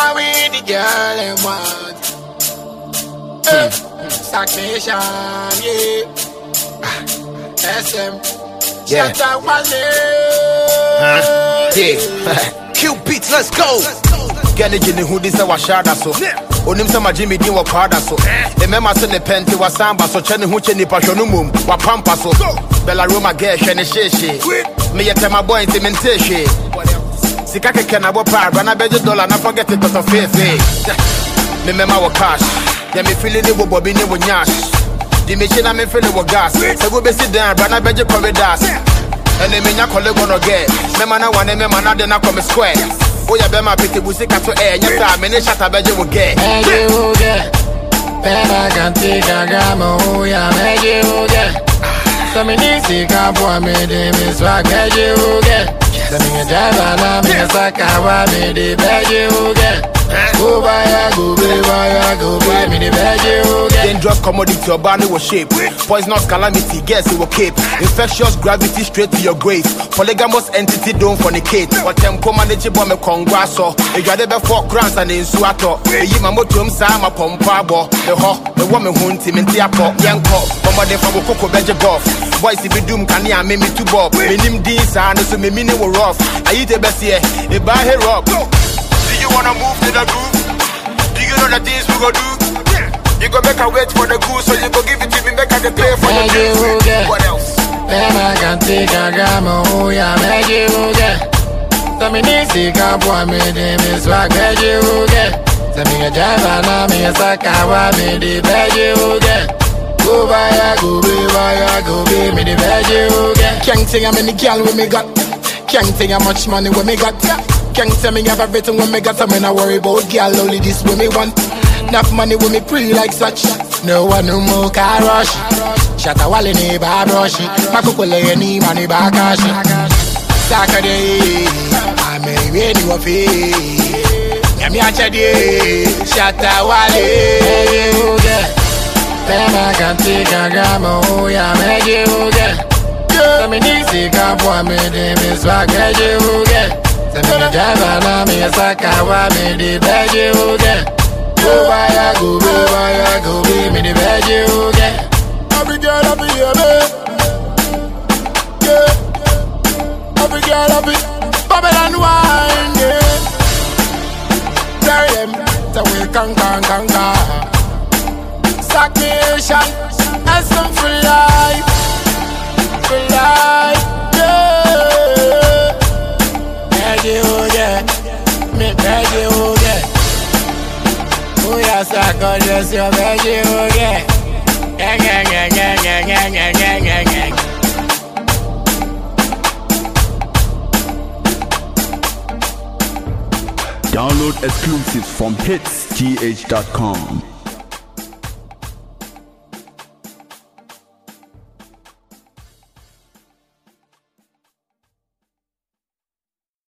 I we the girl they want. Eh, hmm. Stagnation, yeah. Ah, SM. Yeah. Huh? Yeah. Q beats, let's go. Gani jini hudi se washada so. Onim se majimi din wa kwada so. Eh. Emema se ne pente wa samba so. Chene huche ni pasho numum wa pampa so. Bella Roma girl, shene sheshe. Me yete my boy, intimidation. Sika kɛkɛ na bɔ paa bra na bɛgye dɔla na forget it tɔtɔ feefee memɛma wɔ cash. Yɛ mefili ne wɔ bɔbi ne wɔ nyash. De mekyi na memfili wɔ gas. Sɛ wobɛsi dan bra na bɛgye corridors ɛne menya kɔlego no gɛ mɛma na wane mɛma na de na kɔ me square woyɛ bɛma pete bu sika to ɛ nyɛ saa mene hyata bɛgye wo gɛ pena kantika kama uya meji. So me nisi kapwa me di mi swag meji uge jana na mesa kawa mi di beje uge. Go buy ya, go buy ya, go buy me the uge. Dangerous commodity, your body will shape. Poisonous calamity, guess it will keep. Infectious gravity straight to your grave. Polygamous entity don't fornicate. But tempo manageable, me congrasso. Oh. If you had before grants and in suato. Oh. Eyi ma motum saa ma pompa abo. Eho, the woman who intim in tiapo. Yanko, mama de fabo koko beje golf. Boys if you doom kani a me me too bob. Me nim din so me mini will rough. Ayi de besie, e ba he rob. Do you wanna move to the groove? Do you know the things we go do? Yeah. You go make a wait for the goose, so you go give it to me, make her pay for the drink. What else? Mema katika gama uya mejiuge Saminizika pwa midi miswak mejiuge Saminga java na misaka wa midi mejiuge Kubaya gubi waya gubi midi mejiuge Can't say how many gal with me got. Can't say how much money with me got. Can't tell me everything with me got. So me not worry about gal only this with me want. Enough money with me pre like such. No one no more car rush. Shut a wall in a bar rush. My kukule any money back cash. Saturday, I may be any of it. Yami achadi, shut a wall. Hey, oh, you get. Pema katika gama uya meji uge Dominisi kapwa midi miswakeji uge Semini java na misaka wa midi beji uge Go baya, go be baya, go be me di beji uge Every girl up here, babe Yeah Every girl up here Babylon wine, yeah Tell them that we can, can, can, can stagnation and some for life, for life, Download exclusives from hitsgh.com.